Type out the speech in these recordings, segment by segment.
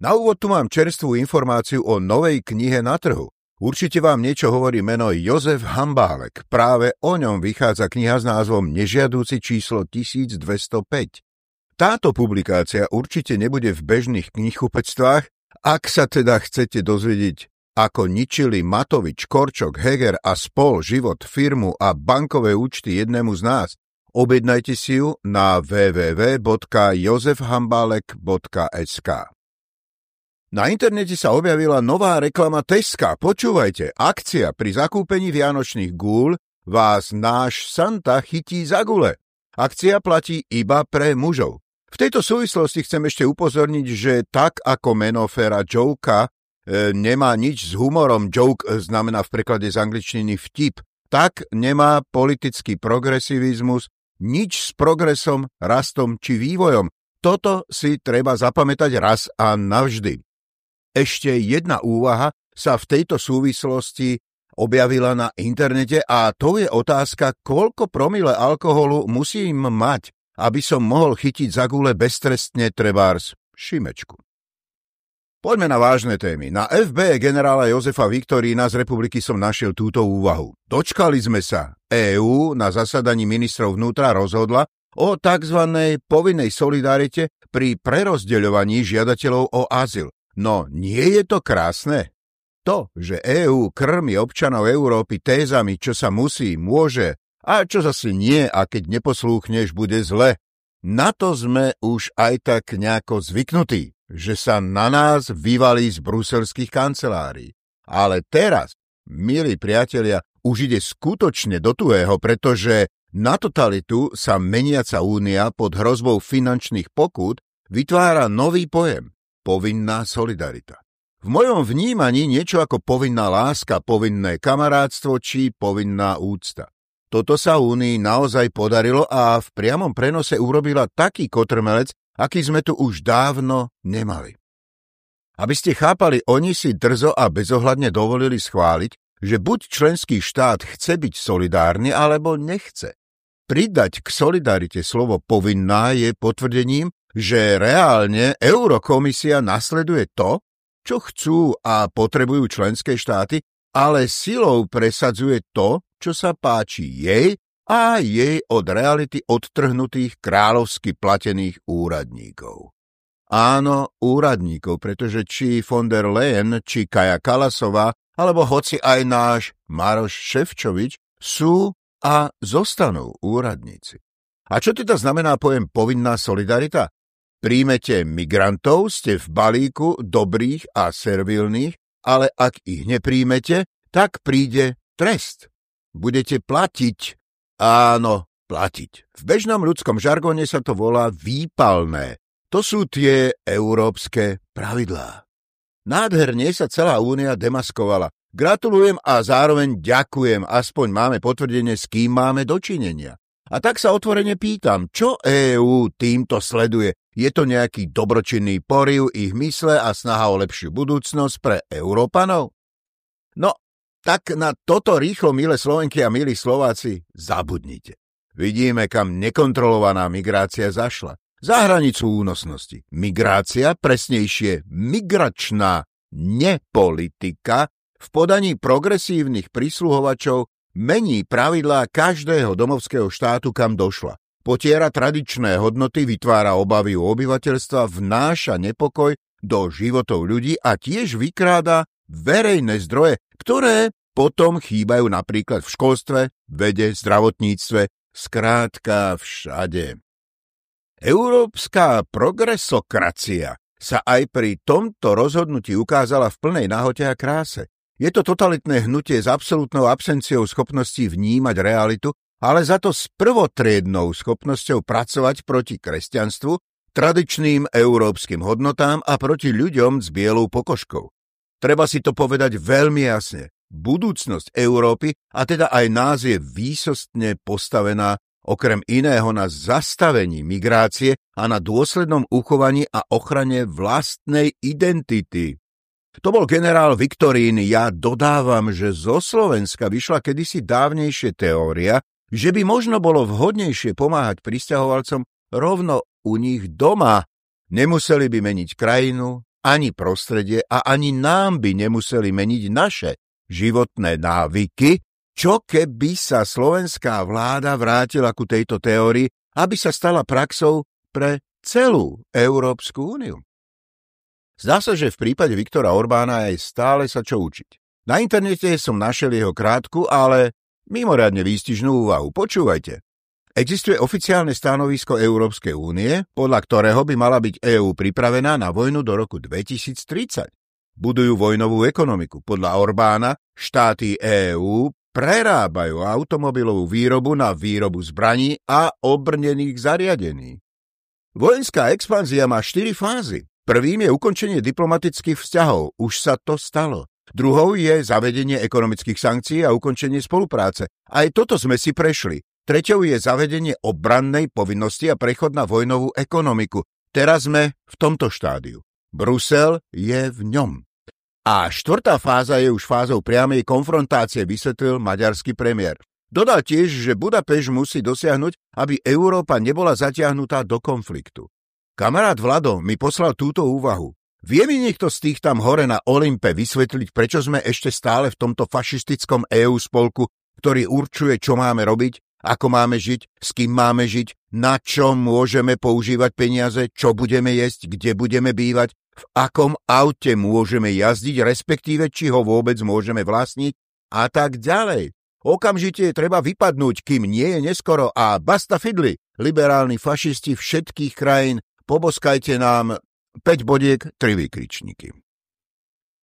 Na úvod tu mám čerstvú informáciu o novej knihe na trhu. Určite vám niečo hovorí meno Jozef Hambálek. Práve o ňom vychádza kniha s názvom Nežiadúci číslo 1205. Táto publikácia určite nebude v bežných knihkupectvách, ak sa teda chcete dozvedieť, ako ničili Matovič, Korčok, Heger a spol život, firmu a bankové účty jednému z nás. Objednajte si ju na www.jozefhambalek.sk. Na internete sa objavila nová reklama Teska. Počúvajte, akcia pri zakúpení vianočných gúľ vás náš Santa chytí za gule. Akcia platí iba pre mužov. V tejto súvislosti chcem ešte upozorniť, že tak ako meno Fera Joka e, nemá nič s humorom, joke znamená v preklade z angličtiny vtip, tak nemá politický progresivizmus nič s progresom, rastom či vývojom. Toto si treba zapamätať raz a navždy. Ešte jedna úvaha sa v tejto súvislosti objavila na internete a to je otázka, koľko promile alkoholu musím mať, aby som mohol chytiť za gule beztrestne trebárs šimečku. Poďme na vážne témy. Na FB generála Jozefa Viktorína z republiky som našiel túto úvahu. Dočkali sme sa. EÚ na zasadaní ministrov vnútra rozhodla o tzv. povinnej solidarite pri prerozdeľovaní žiadateľov o azyl. No nie je to krásne? To, že EÚ krmi občanov Európy tézami, čo sa musí, môže a čo zase nie a keď neposlúchneš, bude zle. Na to sme už aj tak nejako zvyknutí, že sa na nás vyvalí z bruselských kancelárií. Ale teraz, milí priatelia, už ide skutočne do tuhého, pretože na totalitu sa meniaca únia pod hrozbou finančných pokút vytvára nový pojem povinná solidarita. V mojom vnímaní niečo ako povinná láska, povinné kamarátstvo či povinná úcta. Toto sa Únii naozaj podarilo a v priamom prenose urobila taký kotrmelec, aký sme tu už dávno nemali. Aby ste chápali, oni si drzo a bezohľadne dovolili schváliť, že buď členský štát chce byť solidárny, alebo nechce. Pridať k solidarite slovo povinná je potvrdením, že reálne Eurokomisia nasleduje to, čo chcú a potrebujú členské štáty, ale silou presadzuje to, čo sa páči jej a jej od reality odtrhnutých kráľovsky platených úradníkov. Áno, úradníkov, pretože či von der Leyen, či Kaja Kalasová, alebo hoci aj náš Maroš Ševčovič sú a zostanú úradníci. A čo teda znamená pojem povinná solidarita? Príjmete migrantov, ste v balíku dobrých a servilných, ale ak ich nepríjmete, tak príde trest. Budete platiť. Áno, platiť. V bežnom ľudskom žargone sa to volá výpalné. To sú tie európske pravidlá. Nádherne sa celá únia demaskovala. Gratulujem a zároveň ďakujem, aspoň máme potvrdenie, s kým máme dočinenia. A tak sa otvorene pýtam, čo EÚ týmto sleduje? Je to nejaký dobročinný poriv ich mysle a snaha o lepšiu budúcnosť pre Európanov? No, tak na toto rýchlo, milé Slovenky a milí Slováci, zabudnite. Vidíme, kam nekontrolovaná migrácia zašla. Za hranicu únosnosti. Migrácia, presnejšie migračná nepolitika v podaní progresívnych prísluhovačov Mení pravidlá každého domovského štátu, kam došla. Potiera tradičné hodnoty, vytvára obavy u obyvateľstva, vnáša nepokoj do životov ľudí a tiež vykráda verejné zdroje, ktoré potom chýbajú napríklad v školstve, vede, zdravotníctve, skrátka všade. Európska progresokracia sa aj pri tomto rozhodnutí ukázala v plnej náhote a kráse. Je to totalitné hnutie s absolútnou absenciou schopností vnímať realitu, ale za to s prvotriednou schopnosťou pracovať proti kresťanstvu, tradičným európskym hodnotám a proti ľuďom s bielou pokožkou. Treba si to povedať veľmi jasne. Budúcnosť Európy, a teda aj nás je výsostne postavená okrem iného na zastavení migrácie a na dôslednom uchovaní a ochrane vlastnej identity. To bol generál Viktorín. Ja dodávam, že zo Slovenska vyšla kedysi dávnejšie teória, že by možno bolo vhodnejšie pomáhať pristahovalcom rovno u nich doma. Nemuseli by meniť krajinu, ani prostredie a ani nám by nemuseli meniť naše životné návyky, čo keby sa slovenská vláda vrátila ku tejto teórii, aby sa stala praxou pre celú Európsku úniu. Zdá sa, že v prípade Viktora Orbána je stále sa čo učiť. Na internete som našiel jeho krátku, ale mimoriadne výstižnú úvahu. Počúvajte. Existuje oficiálne stanovisko Európskej únie, podľa ktorého by mala byť EÚ pripravená na vojnu do roku 2030. Budujú vojnovú ekonomiku. Podľa Orbána štáty EÚ prerábajú automobilovú výrobu na výrobu zbraní a obrnených zariadení. Vojenská expanzia má štyri fázy. Prvým je ukončenie diplomatických vzťahov. Už sa to stalo. Druhou je zavedenie ekonomických sankcií a ukončenie spolupráce. Aj toto sme si prešli. Treťou je zavedenie obrannej povinnosti a prechod na vojnovú ekonomiku. Teraz sme v tomto štádiu. Brusel je v ňom. A štvrtá fáza je už fázou priamej konfrontácie, vysvetlil maďarský premiér. Dodal tiež, že Budapeš musí dosiahnuť, aby Európa nebola zatiahnutá do konfliktu. Kamarát Vlado mi poslal túto úvahu. Vie mi niekto z tých tam hore na Olympe vysvetliť, prečo sme ešte stále v tomto fašistickom EU spolku, ktorý určuje, čo máme robiť, ako máme žiť, s kým máme žiť, na čo môžeme používať peniaze, čo budeme jesť, kde budeme bývať, v akom aute môžeme jazdiť, respektíve či ho vôbec môžeme vlastniť a tak ďalej. Okamžite je treba vypadnúť, kým nie je neskoro a basta fidli, liberálni fašisti všetkých krajín Poboskajte nám 5 bodiek, 3 výkričníky.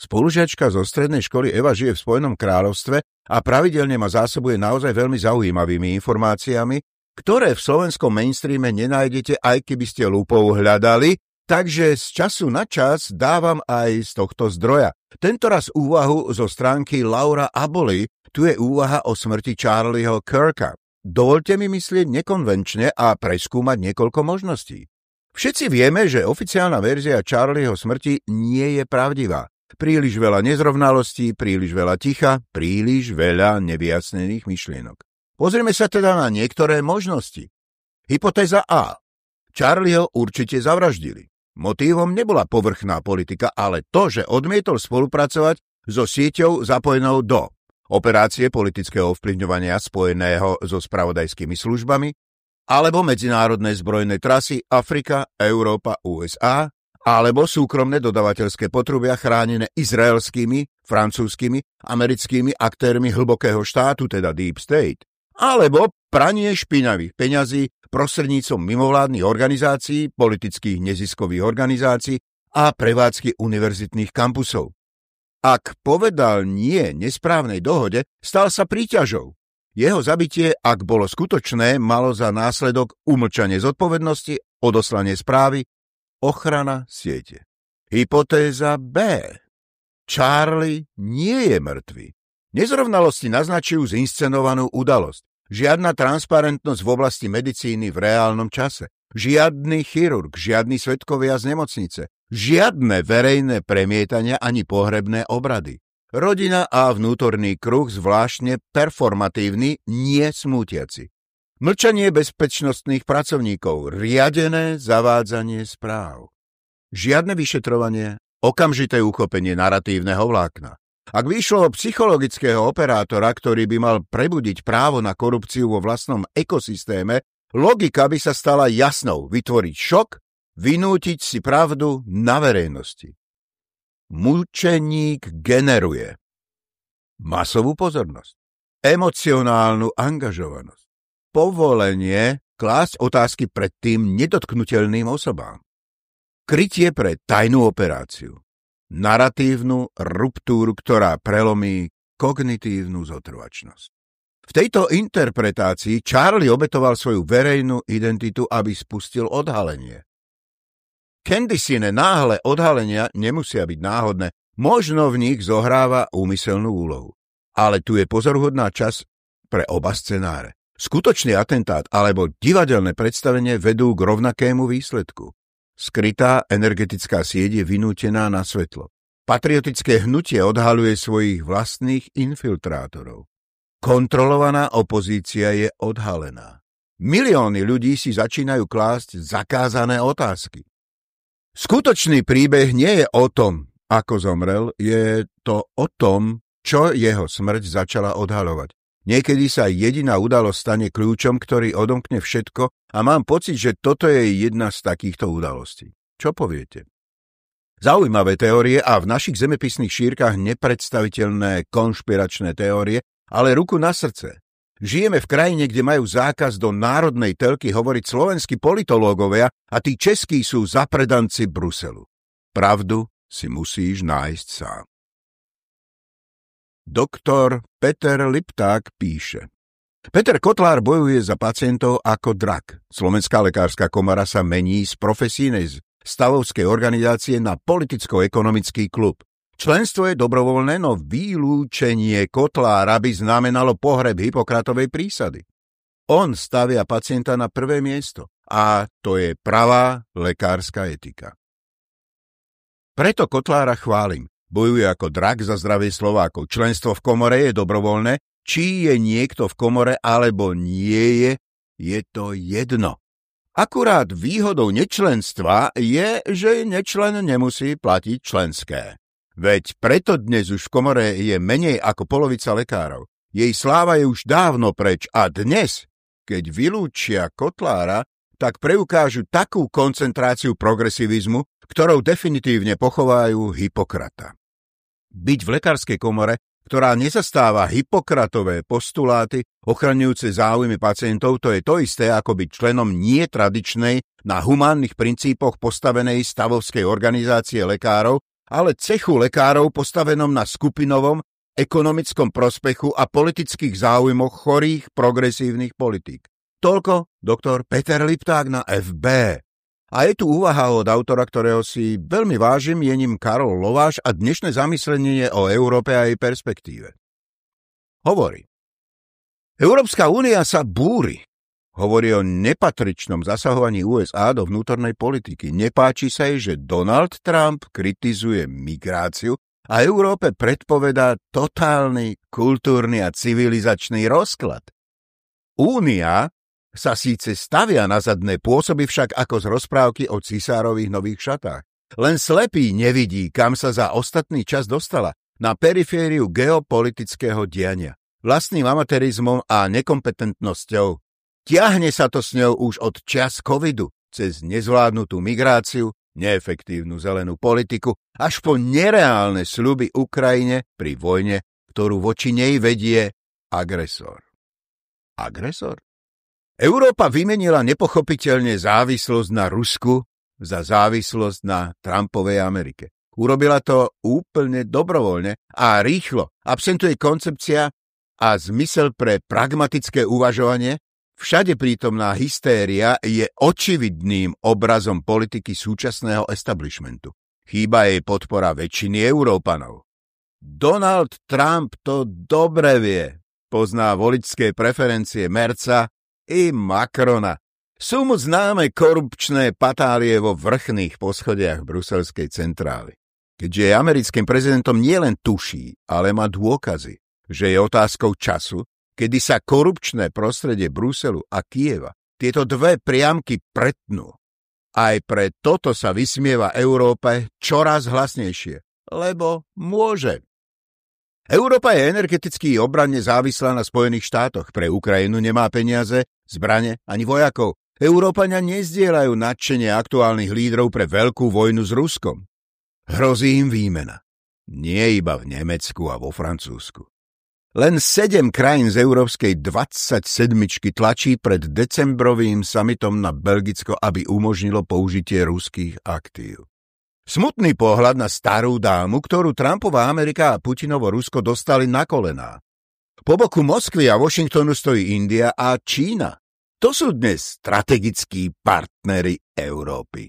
Spolužiačka zo strednej školy Eva žije v Spojenom kráľovstve a pravidelne ma zásobuje naozaj veľmi zaujímavými informáciami, ktoré v slovenskom mainstreame nenájdete, aj keby ste lúpou hľadali, takže z času na čas dávam aj z tohto zdroja. Tentoraz úvahu zo stránky Laura Aboli, tu je úvaha o smrti Charlieho Kirka. Dovolte mi myslieť nekonvenčne a preskúmať niekoľko možností. Všetci vieme, že oficiálna verzia Charlieho smrti nie je pravdivá. Príliš veľa nezrovnalostí, príliš veľa ticha, príliš veľa nevyjasnených myšlienok. Pozrieme sa teda na niektoré možnosti. Hypotéza A. Charlieho určite zavraždili. Motívom nebola povrchná politika, ale to, že odmietol spolupracovať so sieťou zapojenou do operácie politického ovplyvňovania spojeného so spravodajskými službami, alebo medzinárodné zbrojné trasy Afrika, Európa, USA, alebo súkromné dodavateľské potrubia chránené izraelskými, francúzskými, americkými aktérmi hlbokého štátu, teda Deep State, alebo pranie špinavých peňazí prostrednícom mimovládnych organizácií, politických neziskových organizácií a prevádzky univerzitných kampusov. Ak povedal nie nesprávnej dohode, stal sa príťažou. Jeho zabitie, ak bolo skutočné, malo za následok umlčanie zodpovednosti, odoslanie správy, ochrana siete. Hypotéza B. Charlie nie je mŕtvy. Nezrovnalosti naznačujú zinscenovanú udalosť. Žiadna transparentnosť v oblasti medicíny v reálnom čase. Žiadny chirurg, žiadny svetkovia z nemocnice. Žiadne verejné premietania ani pohrebné obrady. Rodina a vnútorný kruh zvláštne performatívny, nie smútiaci. Mlčanie bezpečnostných pracovníkov, riadené zavádzanie správ. Žiadne vyšetrovanie, okamžité uchopenie naratívneho vlákna. Ak vyšlo psychologického operátora, ktorý by mal prebudiť právo na korupciu vo vlastnom ekosystéme, logika by sa stala jasnou vytvoriť šok, vynútiť si pravdu na verejnosti. Mučeník generuje. Masovú pozornosť, emocionálnu angažovanosť, povolenie klásť otázky pred tým nedotknutelným osobám, krytie pre tajnú operáciu, naratívnu ruptúru, ktorá prelomí kognitívnu zotrvačnosť. V tejto interpretácii Charlie obetoval svoju verejnú identitu, aby spustil odhalenie. Candysine náhle odhalenia nemusia byť náhodné, možno v nich zohráva úmyselnú úlohu. Ale tu je pozorhodná čas pre oba scenáre. Skutočný atentát alebo divadelné predstavenie vedú k rovnakému výsledku. Skrytá energetická sieť je vynútená na svetlo. Patriotické hnutie odhaluje svojich vlastných infiltrátorov. Kontrolovaná opozícia je odhalená. Milióny ľudí si začínajú klásť zakázané otázky. Skutočný príbeh nie je o tom, ako zomrel, je to o tom, čo jeho smrť začala odhalovať. Niekedy sa jediná udalosť stane kľúčom, ktorý odomkne všetko a mám pocit, že toto je jedna z takýchto udalostí. Čo poviete? Zaujímavé teórie a v našich zemepisných šírkach nepredstaviteľné konšpiračné teórie, ale ruku na srdce. Žijeme v krajine, kde majú zákaz do národnej telky hovoriť slovenskí politológovia a tí českí sú zapredanci Bruselu. Pravdu si musíš nájsť sám. Doktor Peter Lipták píše. Peter Kotlár bojuje za pacientov ako drak. Slovenská lekárska komora sa mení z profesínej stavovskej organizácie na politicko-ekonomický klub. Členstvo je dobrovoľné, no vylúčenie Kotlára by znamenalo pohreb Hipokratovej prísady. On stavia pacienta na prvé miesto a to je pravá lekárska etika. Preto Kotlára chválim bojuje ako drak za zdravie Slovákov. Členstvo v komore je dobrovoľné, či je niekto v komore alebo nie je, je to jedno. Akurát výhodou nečlenstva je, že nečlen nemusí platiť členské. Veď preto dnes už v komore je menej ako polovica lekárov. Jej sláva je už dávno preč a dnes, keď vylúčia Kotlára, tak preukážu takú koncentráciu progresivizmu, ktorou definitívne pochovajú Hipokrata. Byť v lekárskej komore, ktorá nezastáva Hipokratové postuláty ochraňujúce záujmy pacientov, to je to isté ako byť členom nie tradičnej, na humánnych princípoch postavenej stavovskej organizácie lekárov, ale cechu lekárov postavenom na skupinovom, ekonomickom prospechu a politických záujmoch chorých progresívnych politík. Toľko doktor Peter Lipták na FB. A je tu úvaha od autora, ktorého si veľmi vážim, je ním Karol Lováš a dnešné zamyslenie je o Európe a jej perspektíve. Hovorí. Európska únia sa búri. Hovorí o nepatričnom zasahovaní USA do vnútornej politiky. Nepáči sa jej, že Donald Trump kritizuje migráciu a Európe predpovedá totálny kultúrny a civilizačný rozklad. Únia sa síce stavia na zadné, pôsoby však ako z rozprávky o cisárových nových šatách. Len slepý nevidí, kam sa za ostatný čas dostala, na perifériu geopolitického diania. Vlastným amatérizmom a nekompetentnosťou. Tiahne sa to s ňou už od čas covidu, cez nezvládnutú migráciu, neefektívnu zelenú politiku, až po nereálne sľuby Ukrajine pri vojne, ktorú voči nej vedie agresor. Agresor? Európa vymenila nepochopiteľne závislosť na Rusku za závislosť na Trumpovej Amerike. Urobila to úplne dobrovoľne a rýchlo. Absentuje koncepcia a zmysel pre pragmatické uvažovanie. Všade prítomná hystéria je očividným obrazom politiky súčasného establishmentu. Chýba jej podpora väčšiny Európanov. Donald Trump to dobre vie. Pozná voličské preferencie Merca i Macrona. Sú mu známe korupčné patálie vo vrchných poschodiach bruselskej centrály. Keďže je americkým prezidentom nielen tuší, ale má dôkazy, že je otázkou času, kedy sa korupčné prostredie Bruselu a Kieva tieto dve priamky pretnú. Aj pre toto sa vysmieva Európe čoraz hlasnejšie, lebo môže. Európa je energeticky obranne závislá na Spojených štátoch. Pre Ukrajinu nemá peniaze, zbrane ani vojakov. Európania nezdieľajú nadšenie aktuálnych lídrov pre veľkú vojnu s Ruskom. Hrozí im výmena. Nie iba v Nemecku a vo Francúzsku. Len sedem krajín z európskej 27 tlačí pred decembrovým samitom na Belgicko, aby umožnilo použitie ruských aktív. Smutný pohľad na starú dámu, ktorú Trumpová Amerika a Putinovo Rusko dostali na kolená. Po boku Moskvy a Washingtonu stojí India a Čína. To sú dnes strategickí partnery Európy.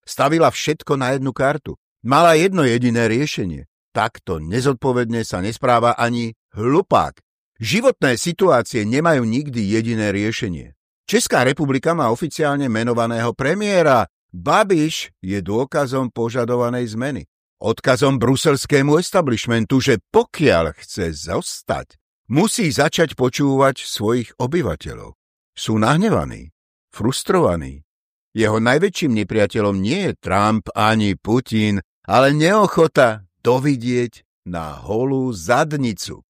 Stavila všetko na jednu kartu. Mala jedno jediné riešenie. Takto nezodpovedne sa nespráva ani hlupák. Životné situácie nemajú nikdy jediné riešenie. Česká republika má oficiálne menovaného premiéra. Babiš je dôkazom požadovanej zmeny. Odkazom bruselskému establishmentu, že pokiaľ chce zostať, musí začať počúvať svojich obyvateľov. Sú nahnevaní, frustrovaní. Jeho najväčším nepriateľom nie je Trump ani Putin, ale neochota dovidieť na holú zadnicu.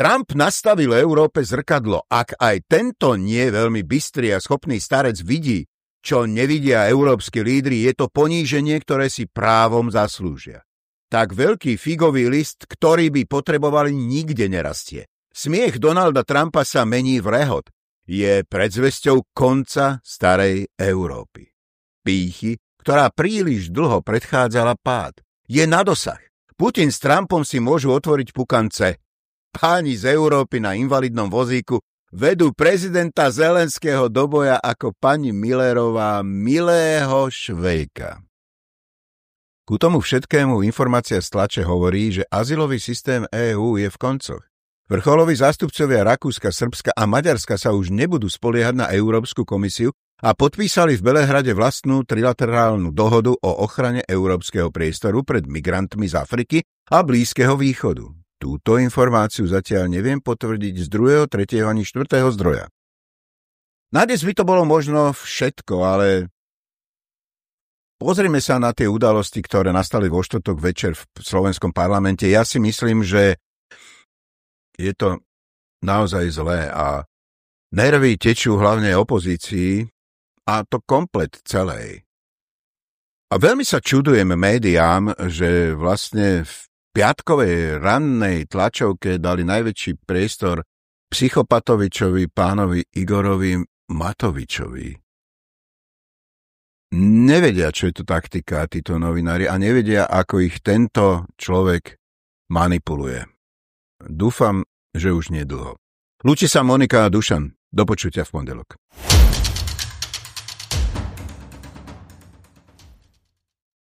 Trump nastavil Európe zrkadlo. Ak aj tento nie veľmi bystrý a schopný starec vidí, čo nevidia európsky lídry, je to poníženie, ktoré si právom zaslúžia. Tak veľký figový list, ktorý by potrebovali, nikde nerastie. Smiech Donalda Trumpa sa mení v rehot. Je predzvesťou konca starej Európy. Pýchy, ktorá príliš dlho predchádzala pád, je na dosah. Putin s Trumpom si môžu otvoriť pukance, páni z Európy na invalidnom vozíku vedú prezidenta Zelenského do boja ako pani Millerová milého Švejka. Ku tomu všetkému informácia z tlače hovorí, že azylový systém EÚ je v koncoch. Vrcholoví zástupcovia Rakúska, Srbska a Maďarska sa už nebudú spoliehať na Európsku komisiu a podpísali v Belehrade vlastnú trilaterálnu dohodu o ochrane európskeho priestoru pred migrantmi z Afriky a Blízkeho východu. Túto informáciu zatiaľ neviem potvrdiť z druhého, tretieho ani štvrtého zdroja. Na dnes by to bolo možno všetko, ale pozrime sa na tie udalosti, ktoré nastali vo štvrtok večer v slovenskom parlamente. Ja si myslím, že je to naozaj zlé a nervy tečú hlavne opozícii a to komplet celej. A veľmi sa čudujem médiám, že vlastne v piatkovej rannej tlačovke dali najväčší priestor psychopatovičovi pánovi Igorovi Matovičovi. Nevedia, čo je to taktika, títo novinári, a nevedia, ako ich tento človek manipuluje. Dúfam, že už nedlho. Lúči sa Monika a Dušan. Do počutia v pondelok.